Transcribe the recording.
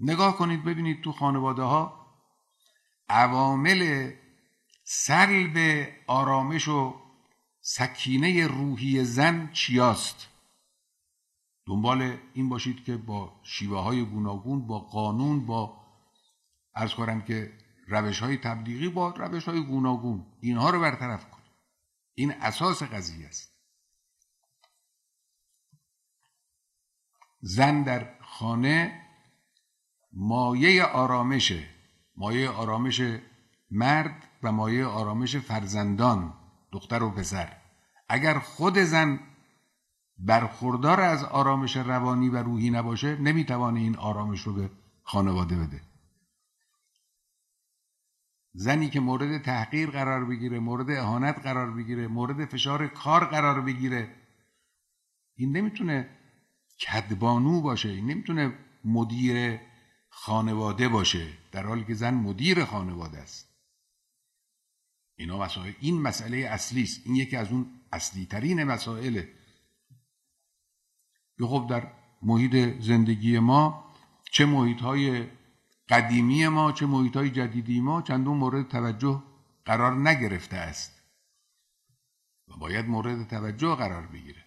نگاه کنید ببینید تو خانواده ها عوامل سلب آرامش و سکینه روحی زن چیاست؟ دنبال این باشید که با شیوه های گوناگون با قانون با ارز کنم که روش های تبلیغی با روش های گوناگون. اینها رو برطرف کنید. این اساس قضیه است. زن در خانه مایه آرامشه مایه آرامش مرد و مایه آرامش فرزندان دختر و پسر. اگر خود زن برخوردار از آرامش روانی و روحی نباشه نمی‌توانه این آرامش رو به خانواده بده. زنی که مورد تحقیر قرار بگیره مورد اهانت قرار بگیره مورد فشار کار قرار بگیره این نمی‌تونه کدبانو باشه این نمی‌تونه مدیر خانواده باشه در حالی که زن مدیر خانواده است. اینا مسائل این مسئله اصلی است. این یکی از اون اصلی ترین مسائله خب در محیط زندگی ما چه محیط های قدیمی ما چه محیط های جدیدی ما چندون مورد توجه قرار نگرفته است. و باید مورد توجه قرار بگیره.